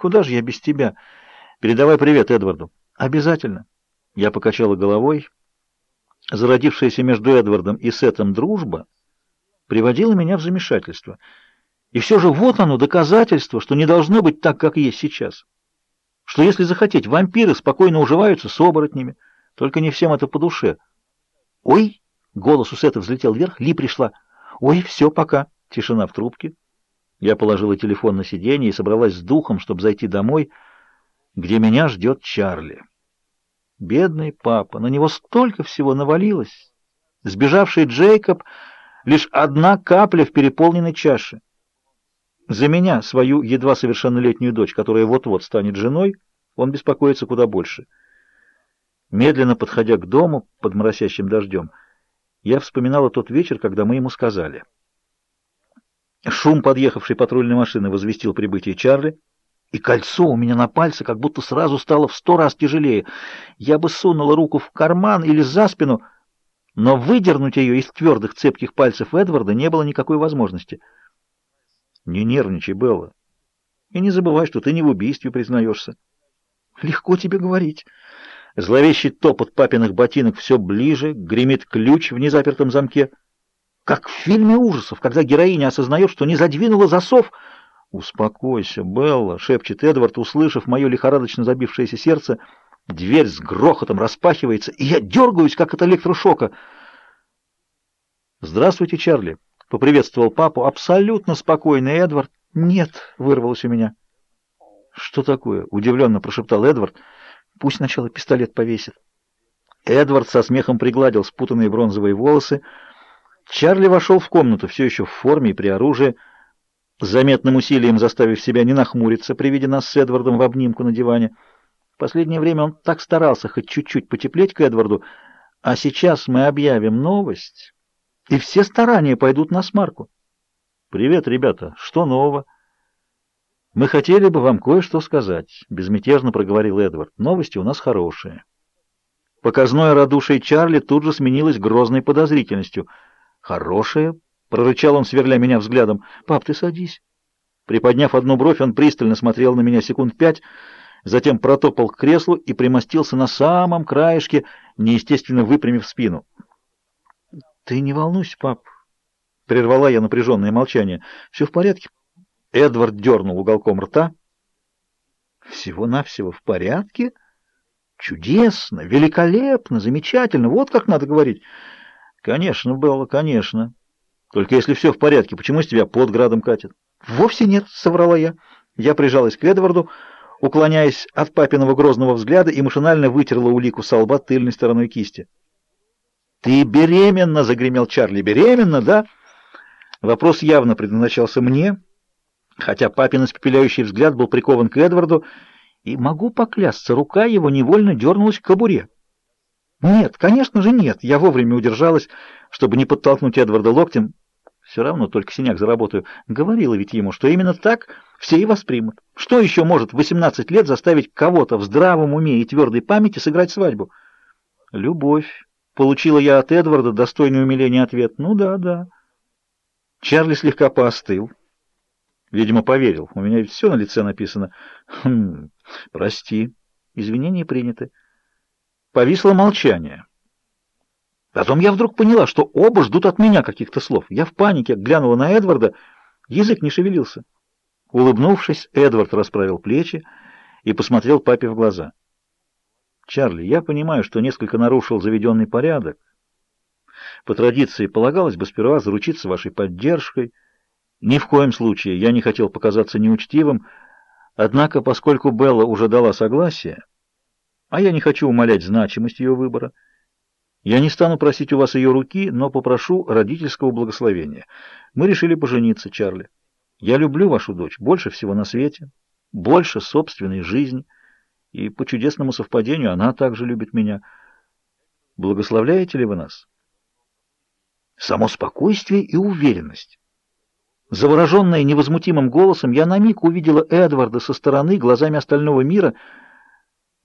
Куда же я без тебя? Передавай привет Эдварду. Обязательно. Я покачала головой. Зародившаяся между Эдвардом и Сетом дружба приводила меня в замешательство. И все же вот оно, доказательство, что не должно быть так, как есть сейчас. Что, если захотеть, вампиры спокойно уживаются с оборотнями, только не всем это по душе. «Ой!» — голос у Сета взлетел вверх, Ли пришла. «Ой, все, пока!» — тишина в трубке. Я положила телефон на сиденье и собралась с духом, чтобы зайти домой, где меня ждет Чарли. Бедный папа, на него столько всего навалилось. Сбежавший Джейкоб — лишь одна капля в переполненной чаше. За меня, свою едва совершеннолетнюю дочь, которая вот-вот станет женой, он беспокоится куда больше. Медленно подходя к дому под моросящим дождем, я вспоминала тот вечер, когда мы ему сказали. Шум подъехавшей патрульной машины возвестил прибытие Чарли, и кольцо у меня на пальце как будто сразу стало в сто раз тяжелее. Я бы сунула руку в карман или за спину, но выдернуть ее из твердых цепких пальцев Эдварда не было никакой возможности — не нервничай, Белла. И не забывай, что ты не в убийстве признаешься. Легко тебе говорить. Зловещий топот папиных ботинок все ближе, гремит ключ в незапертом замке. Как в фильме ужасов, когда героиня осознает, что не задвинула засов. «Успокойся, Белла», — шепчет Эдвард, услышав мое лихорадочно забившееся сердце. Дверь с грохотом распахивается, и я дергаюсь, как от электрошока. «Здравствуйте, Чарли», Поприветствовал папу. Абсолютно спокойный Эдвард. «Нет», — вырвалось у меня. «Что такое?» — удивленно прошептал Эдвард. «Пусть сначала пистолет повесит». Эдвард со смехом пригладил спутанные бронзовые волосы. Чарли вошел в комнату, все еще в форме и при оружии, заметным усилием заставив себя не нахмуриться при виде нас с Эдвардом в обнимку на диване. В последнее время он так старался хоть чуть-чуть потеплеть к Эдварду, а сейчас мы объявим новость и все старания пойдут на смарку. «Привет, ребята! Что нового?» «Мы хотели бы вам кое-что сказать», — безмятежно проговорил Эдвард. «Новости у нас хорошие». Показное радушие Чарли тут же сменилось грозной подозрительностью. «Хорошее?» — прорычал он, сверля меня взглядом. «Пап, ты садись». Приподняв одну бровь, он пристально смотрел на меня секунд пять, затем протопал к креслу и примостился на самом краешке, неестественно выпрямив спину. «Ты не волнуйся, пап», — прервала я напряженное молчание. «Все в порядке». Эдвард дернул уголком рта. «Всего-навсего в порядке? Чудесно, великолепно, замечательно. Вот как надо говорить». «Конечно, Белла, конечно. Только если все в порядке, почему с тебя под градом катит?» «Вовсе нет», — соврала я. Я прижалась к Эдварду, уклоняясь от папиного грозного взгляда и машинально вытерла улику со лба тыльной стороной кисти. «Ты беременна!» — загремел Чарли. «Беременна, да?» Вопрос явно предназначался мне, хотя папин испепеляющий взгляд был прикован к Эдварду, и, могу поклясться, рука его невольно дернулась к кобуре. «Нет, конечно же нет!» Я вовремя удержалась, чтобы не подтолкнуть Эдварда локтем. Все равно только синяк заработаю. Говорила ведь ему, что именно так все и воспримут. Что еще может в 18 лет заставить кого-то в здравом уме и твердой памяти сыграть свадьбу? Любовь. Получила я от Эдварда достойный умиления ответ. Ну да, да. Чарли слегка поостыл. Видимо, поверил. У меня ведь все на лице написано. Хм, прости. Извинения приняты. Повисло молчание. Потом я вдруг поняла, что оба ждут от меня каких-то слов. Я в панике глянула на Эдварда. Язык не шевелился. Улыбнувшись, Эдвард расправил плечи и посмотрел папе в глаза. Чарли, я понимаю, что несколько нарушил заведенный порядок. По традиции полагалось бы сперва заручиться вашей поддержкой. Ни в коем случае я не хотел показаться неучтивым, однако, поскольку Белла уже дала согласие, а я не хочу умалять значимость ее выбора, я не стану просить у вас ее руки, но попрошу родительского благословения. Мы решили пожениться, Чарли. Я люблю вашу дочь больше всего на свете, больше собственной жизни — и по чудесному совпадению она также любит меня. Благословляете ли вы нас? Само спокойствие и уверенность. Завороженная невозмутимым голосом, я на миг увидела Эдварда со стороны, глазами остального мира.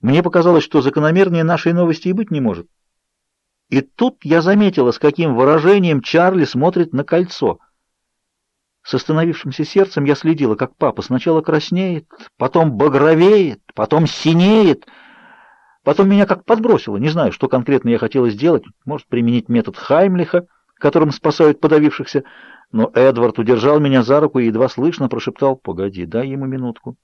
Мне показалось, что закономернее нашей новости и быть не может. И тут я заметила, с каким выражением Чарли смотрит на кольцо. С остановившимся сердцем я следила, как папа сначала краснеет, потом багровеет, потом синеет. Потом меня как подбросило. Не знаю, что конкретно я хотела сделать. Может, применить метод Хаймлиха, которым спасают подавившихся. Но Эдвард удержал меня за руку и едва слышно прошептал «Погоди, дай ему минутку».